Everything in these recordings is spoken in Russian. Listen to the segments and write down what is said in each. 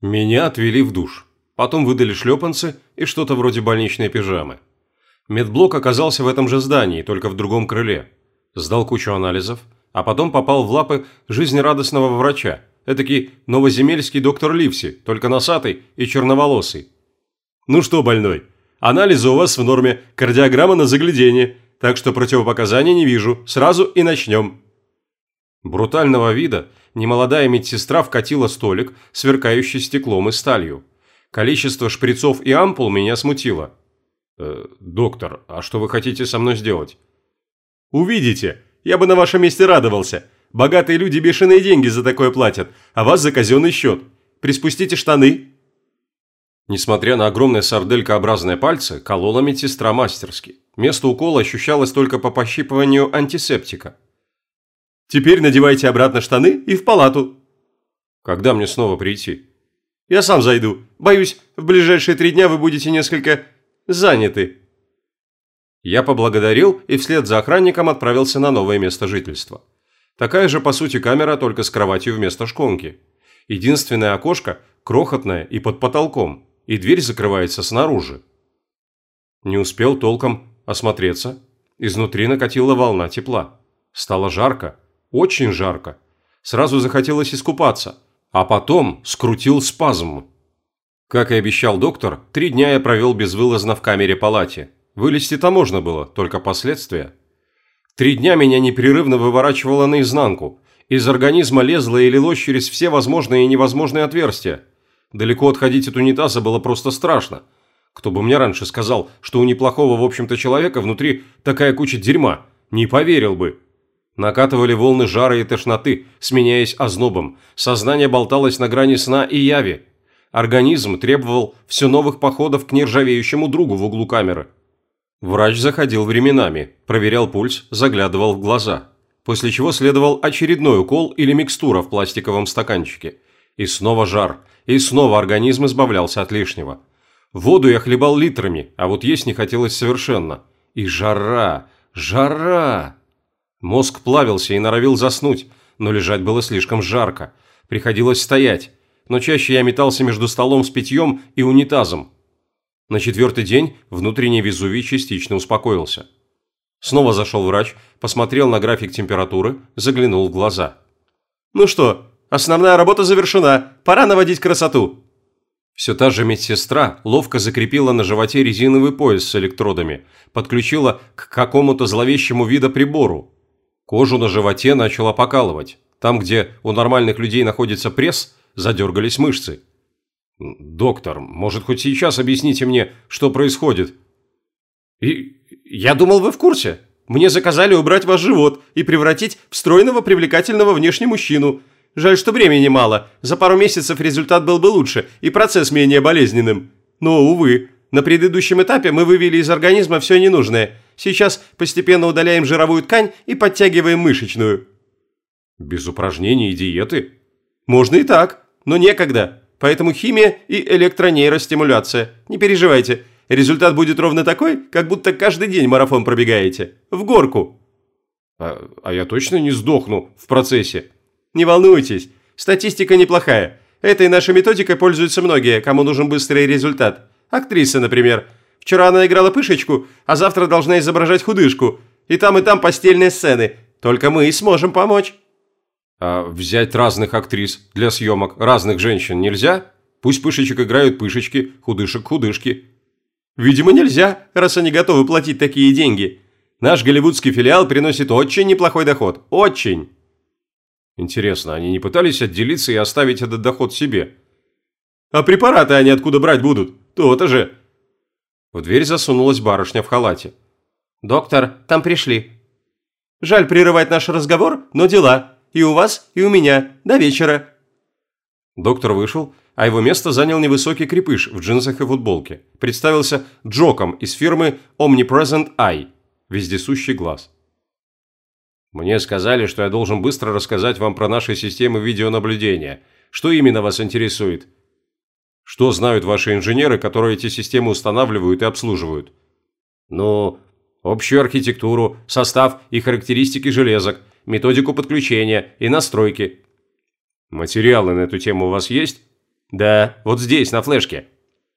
Меня отвели в душ. Потом выдали шлепанцы и что-то вроде больничной пижамы. Медблок оказался в этом же здании, только в другом крыле. Сдал кучу анализов, а потом попал в лапы жизнерадостного врача, этакий новоземельский доктор Ливси, только носатый и черноволосый. «Ну что, больной, анализы у вас в норме, кардиограмма на заглядение, так что противопоказаний не вижу, сразу и начнем». Брутального вида немолодая медсестра вкатила столик, сверкающий стеклом и сталью. Количество шприцов и ампул меня смутило. «Э, «Доктор, а что вы хотите со мной сделать?» «Увидите, я бы на вашем месте радовался. Богатые люди бешеные деньги за такое платят, а вас за казенный счет. Приспустите штаны». Несмотря на огромные сарделькообразные пальцы, колола медсестра мастерски. Место укола ощущалось только по пощипыванию антисептика. «Теперь надевайте обратно штаны и в палату». «Когда мне снова прийти?» «Я сам зайду. Боюсь, в ближайшие три дня вы будете несколько заняты». Я поблагодарил и вслед за охранником отправился на новое место жительства. Такая же, по сути, камера, только с кроватью вместо шконки. Единственное окошко крохотное и под потолком, и дверь закрывается снаружи. Не успел толком осмотреться. Изнутри накатила волна тепла. Стало жарко, очень жарко. Сразу захотелось искупаться, а потом скрутил спазм. Как и обещал доктор, три дня я провел безвылазно в камере-палате. Вылезти-то можно было, только последствия. Три дня меня непрерывно выворачивало наизнанку. Из организма лезло и лилось через все возможные и невозможные отверстия. Далеко отходить от унитаза было просто страшно. Кто бы мне раньше сказал, что у неплохого, в общем-то, человека внутри такая куча дерьма, не поверил бы. Накатывали волны жара и тошноты, сменяясь ознобом. Сознание болталось на грани сна и яви. Организм требовал все новых походов к нержавеющему другу в углу камеры. Врач заходил временами, проверял пульс, заглядывал в глаза. После чего следовал очередной укол или микстура в пластиковом стаканчике. И снова жар, и снова организм избавлялся от лишнего. Воду я хлебал литрами, а вот есть не хотелось совершенно. И жара, жара! Мозг плавился и норовил заснуть, но лежать было слишком жарко. Приходилось стоять, но чаще я метался между столом с питьем и унитазом, на четвертый день внутренний Везувий частично успокоился. Снова зашел врач, посмотрел на график температуры, заглянул в глаза. «Ну что, основная работа завершена, пора наводить красоту!» Все та же медсестра ловко закрепила на животе резиновый пояс с электродами, подключила к какому-то зловещему виду прибору. Кожу на животе начала покалывать. Там, где у нормальных людей находится пресс, задергались мышцы. «Доктор, может, хоть сейчас объясните мне, что происходит?» и, «Я думал, вы в курсе. Мне заказали убрать ваш живот и превратить в стройного привлекательного внешне мужчину. Жаль, что времени мало. За пару месяцев результат был бы лучше и процесс менее болезненным. Но, увы, на предыдущем этапе мы вывели из организма все ненужное. Сейчас постепенно удаляем жировую ткань и подтягиваем мышечную». «Без упражнений и диеты?» «Можно и так, но некогда. Поэтому химия и электронейростимуляция. Не переживайте, результат будет ровно такой, как будто каждый день марафон пробегаете. В горку. А, а я точно не сдохну в процессе? Не волнуйтесь, статистика неплохая. Этой нашей методикой пользуются многие, кому нужен быстрый результат. Актриса, например. Вчера она играла пышечку, а завтра должна изображать худышку. И там, и там постельные сцены. Только мы и сможем помочь. А взять разных актрис для съемок разных женщин нельзя? Пусть пышечек играют пышечки, худышек худышки. Видимо, нельзя, раз они готовы платить такие деньги. Наш голливудский филиал приносит очень неплохой доход. Очень. Интересно, они не пытались отделиться и оставить этот доход себе? А препараты они откуда брать будут? То-то же. В дверь засунулась барышня в халате. «Доктор, там пришли». «Жаль прерывать наш разговор, но дела. И у вас, и у меня. До вечера». Доктор вышел, а его место занял невысокий крепыш в джинсах и футболке. Представился Джоком из фирмы Omnipresent Eye, вездесущий глаз. «Мне сказали, что я должен быстро рассказать вам про наши системы видеонаблюдения. Что именно вас интересует?» «Что знают ваши инженеры, которые эти системы устанавливают и обслуживают?» «Ну, общую архитектуру, состав и характеристики железок, методику подключения и настройки. Материалы на эту тему у вас есть? Да, вот здесь, на флешке.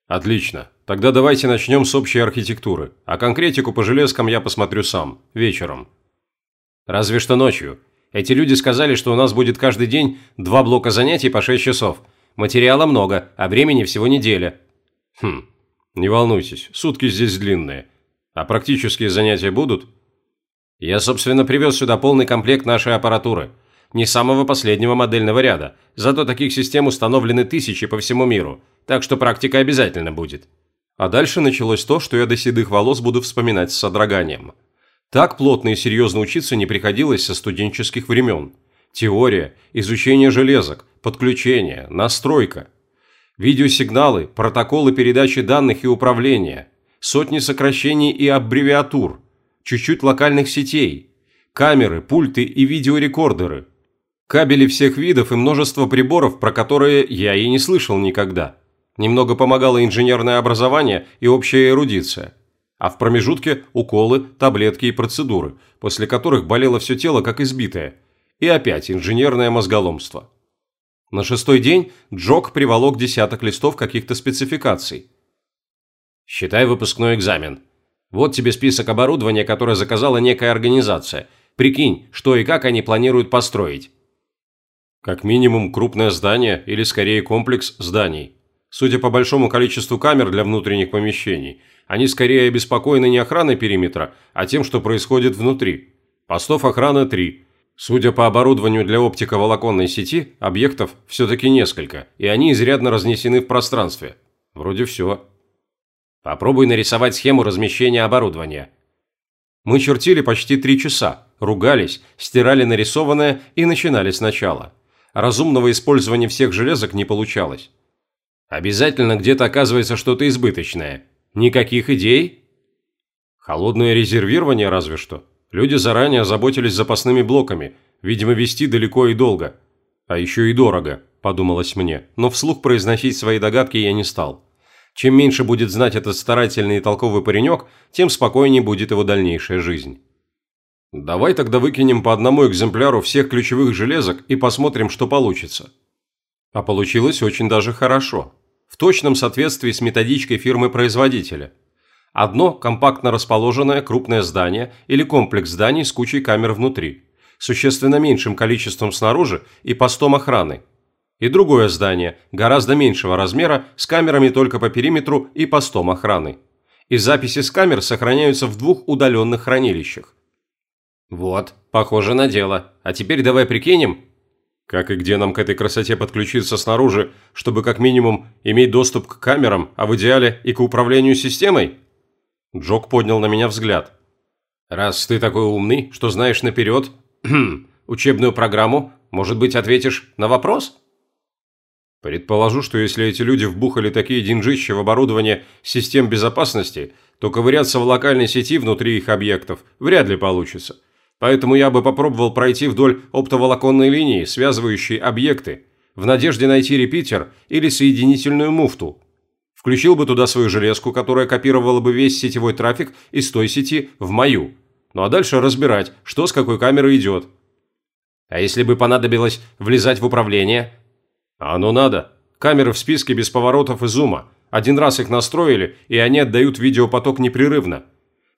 Отлично. Тогда давайте начнем с общей архитектуры, а конкретику по железкам я посмотрю сам, вечером. Разве что ночью. Эти люди сказали, что у нас будет каждый день два блока занятий по 6 часов. Материала много, а времени всего неделя. Хм, не волнуйтесь, сутки здесь длинные. А практические занятия будут? Я, собственно, привез сюда полный комплект нашей аппаратуры. Не самого последнего модельного ряда, зато таких систем установлены тысячи по всему миру, так что практика обязательно будет. А дальше началось то, что я до седых волос буду вспоминать с содроганием. Так плотно и серьезно учиться не приходилось со студенческих времен. Теория, изучение железок, подключение, настройка. Видеосигналы, протоколы передачи данных и управления, сотни сокращений и аббревиатур, чуть-чуть локальных сетей, камеры, пульты и видеорекордеры, кабели всех видов и множество приборов, про которые я и не слышал никогда. Немного помогало инженерное образование и общая эрудиция. А в промежутке уколы, таблетки и процедуры, после которых болело все тело как избитое. И опять инженерное мозголомство. На шестой день Джок приволок десяток листов каких-то спецификаций. «Считай выпускной экзамен. Вот тебе список оборудования, которое заказала некая организация. Прикинь, что и как они планируют построить». Как минимум крупное здание или скорее комплекс зданий. Судя по большому количеству камер для внутренних помещений, они скорее обеспокоены не охраной периметра, а тем, что происходит внутри. Постов охраны три. Судя по оборудованию для оптиковолоконной сети, объектов все-таки несколько, и они изрядно разнесены в пространстве. Вроде все. Попробуй нарисовать схему размещения оборудования. Мы чертили почти три часа, ругались, стирали нарисованное и начинали сначала. Разумного использования всех железок не получалось. Обязательно где-то оказывается что-то избыточное. Никаких идей? Холодное резервирование разве что. Люди заранее озаботились запасными блоками, видимо, вести далеко и долго. А еще и дорого, подумалось мне, но вслух произносить свои догадки я не стал. Чем меньше будет знать этот старательный и толковый паренек, тем спокойнее будет его дальнейшая жизнь. Давай тогда выкинем по одному экземпляру всех ключевых железок и посмотрим, что получится. А получилось очень даже хорошо. В точном соответствии с методичкой фирмы-производителя. Одно компактно расположенное крупное здание или комплекс зданий с кучей камер внутри, существенно меньшим количеством снаружи и постом охраны. И другое здание, гораздо меньшего размера, с камерами только по периметру и постом охраны. И записи с камер сохраняются в двух удаленных хранилищах. Вот, похоже на дело. А теперь давай прикинем, как и где нам к этой красоте подключиться снаружи, чтобы как минимум иметь доступ к камерам, а в идеале и к управлению системой? Джок поднял на меня взгляд. Раз ты такой умный, что знаешь наперед учебную программу, может быть, ответишь на вопрос? Предположу, что если эти люди вбухали такие деньжища в оборудование систем безопасности, то ковыряться в локальной сети внутри их объектов вряд ли получится. Поэтому я бы попробовал пройти вдоль оптоволоконной линии, связывающей объекты, в надежде найти репитер или соединительную муфту. Включил бы туда свою железку, которая копировала бы весь сетевой трафик из той сети в мою. Ну а дальше разбирать, что с какой камерой идет. А если бы понадобилось влезать в управление? А оно надо. Камеры в списке без поворотов и зума. Один раз их настроили, и они отдают видеопоток непрерывно.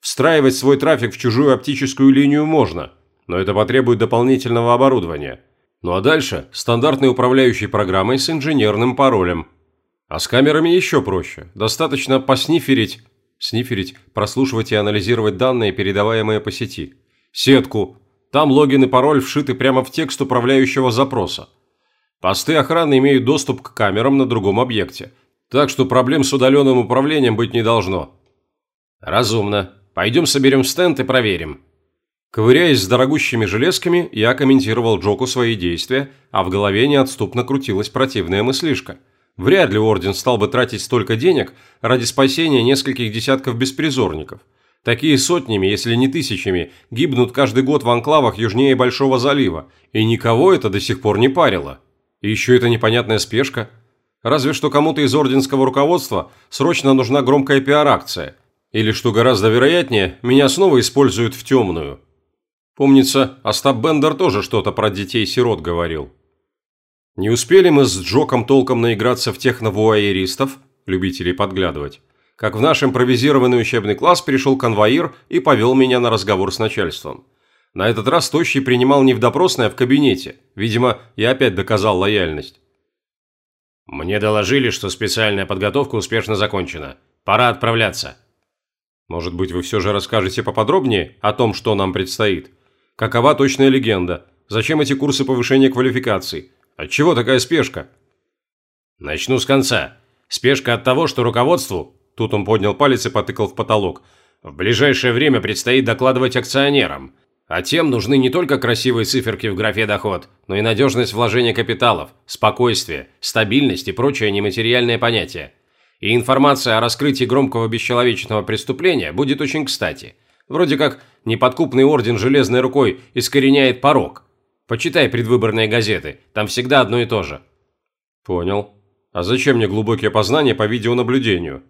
Встраивать свой трафик в чужую оптическую линию можно, но это потребует дополнительного оборудования. Ну а дальше стандартной управляющей программой с инженерным паролем. А с камерами еще проще. Достаточно посниферить, сниферить, прослушивать и анализировать данные, передаваемые по сети. Сетку. Там логин и пароль вшиты прямо в текст управляющего запроса. Посты охраны имеют доступ к камерам на другом объекте. Так что проблем с удаленным управлением быть не должно. Разумно. Пойдем соберем стенд и проверим». Ковыряясь с дорогущими железками, я комментировал Джоку свои действия, а в голове неотступно крутилась противная мыслишка. Вряд ли Орден стал бы тратить столько денег ради спасения нескольких десятков беспризорников. Такие сотнями, если не тысячами, гибнут каждый год в анклавах южнее Большого залива, и никого это до сих пор не парило. И еще эта непонятная спешка. Разве что кому-то из орденского руководства срочно нужна громкая пиар-акция, или, что гораздо вероятнее, меня снова используют в темную. Помнится, Остап Бендер тоже что-то про детей-сирот говорил. Не успели мы с Джоком толком наиграться в техновуайеристов, любителей подглядывать, как в наш импровизированный учебный класс пришел конвоир и повел меня на разговор с начальством. На этот раз Тощий принимал не в допросной, а в кабинете. Видимо, я опять доказал лояльность. «Мне доложили, что специальная подготовка успешно закончена. Пора отправляться». «Может быть, вы все же расскажете поподробнее о том, что нам предстоит? Какова точная легенда? Зачем эти курсы повышения квалификаций? Отчего такая спешка?» «Начну с конца. Спешка от того, что руководству Тут он поднял палец и потыкал в потолок. В ближайшее время предстоит докладывать акционерам. А тем нужны не только красивые циферки в графе «доход», но и надежность вложения капиталов, спокойствие, стабильность и прочие нематериальные понятия. И информация о раскрытии громкого бесчеловечного преступления будет очень кстати. Вроде как неподкупный орден железной рукой искореняет порог. Почитай предвыборные газеты, там всегда одно и то же. Понял. А зачем мне глубокие познания по видеонаблюдению?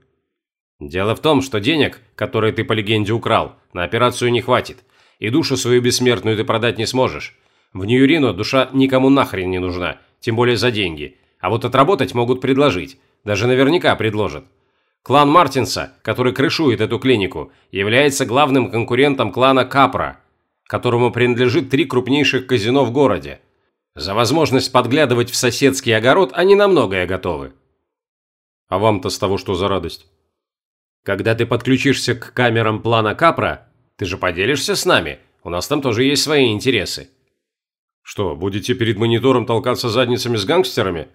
Дело в том, что денег, которые ты по легенде украл, на операцию не хватит. И душу свою бессмертную ты продать не сможешь. В Ньюрино душа никому нахрен не нужна, тем более за деньги. А вот отработать могут предложить. Даже наверняка предложат. Клан Мартинса, который крышует эту клинику, является главным конкурентом клана Капра, которому принадлежит три крупнейших казино в городе. За возможность подглядывать в соседский огород они на многое готовы. А вам-то с того что за радость? Когда ты подключишься к камерам плана Капра, ты же поделишься с нами. У нас там тоже есть свои интересы. Что, будете перед монитором толкаться задницами с гангстерами?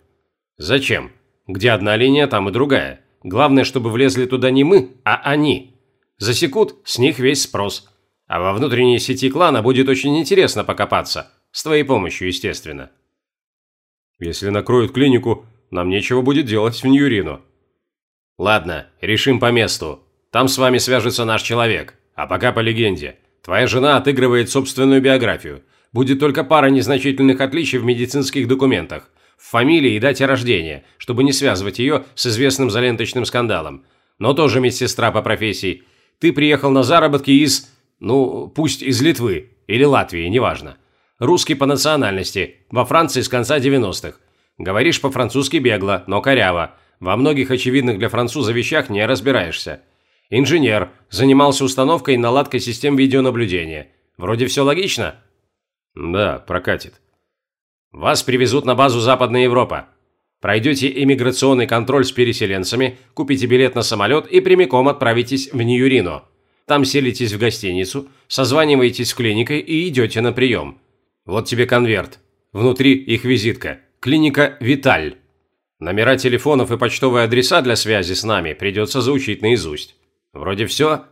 Зачем? Где одна линия, там и другая. Главное, чтобы влезли туда не мы, а они. Засекут, с них весь спрос. А во внутренней сети клана будет очень интересно покопаться. С твоей помощью, естественно. Если накроют клинику, нам нечего будет делать в Ньюрину. Ладно, решим по месту. Там с вами свяжется наш человек. А пока по легенде. Твоя жена отыгрывает собственную биографию. Будет только пара незначительных отличий в медицинских документах. В фамилии и дате рождения, чтобы не связывать ее с известным заленточным скандалом. Но тоже медсестра по профессии. Ты приехал на заработки из... Ну, пусть из Литвы. Или Латвии, неважно. Русский по национальности. Во Франции с конца 90-х. Говоришь по-французски бегло, но коряво. Во многих очевидных для француза вещах не разбираешься. Инженер, занимался установкой и наладкой систем видеонаблюдения. Вроде все логично? Да, прокатит. Вас привезут на базу Западная Европа. Пройдете иммиграционный контроль с переселенцами, купите билет на самолет и прямиком отправитесь в Ньюрино. Там селитесь в гостиницу, созваниваетесь с клиникой и идете на прием. Вот тебе конверт. Внутри их визитка. Клиника «Виталь». Номера телефонов и почтовые адреса для связи с нами придется заучить наизусть. Вроде все?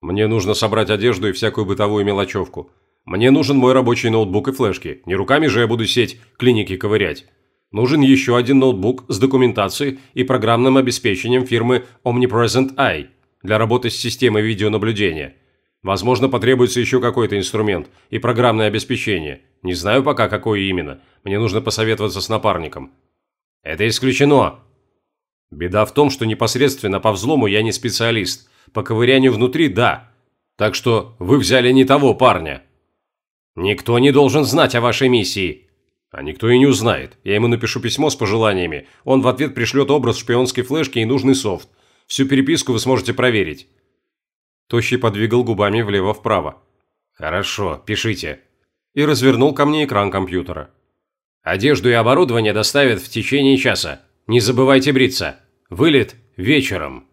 Мне нужно собрать одежду и всякую бытовую мелочевку. Мне нужен мой рабочий ноутбук и флешки. Не руками же я буду сеть клиники ковырять. Нужен еще один ноутбук с документацией и программным обеспечением фирмы Omnipresent Eye для работы с системой видеонаблюдения. Возможно, потребуется еще какой-то инструмент и программное обеспечение. Не знаю пока, какое именно. Мне нужно посоветоваться с напарником. Это исключено. Беда в том, что непосредственно по взлому я не специалист. По ковырянию внутри – да. Так что вы взяли не того парня. Никто не должен знать о вашей миссии. А никто и не узнает. Я ему напишу письмо с пожеланиями. Он в ответ пришлет образ шпионской флешки и нужный софт. Всю переписку вы сможете проверить. Тощий подвигал губами влево-вправо. «Хорошо, пишите». И развернул ко мне экран компьютера. Одежду и оборудование доставят в течение часа. Не забывайте бриться. Вылет вечером.